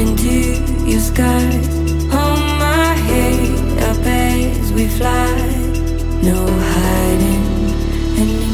into your sky. Hold my head up as we fly. No hiding.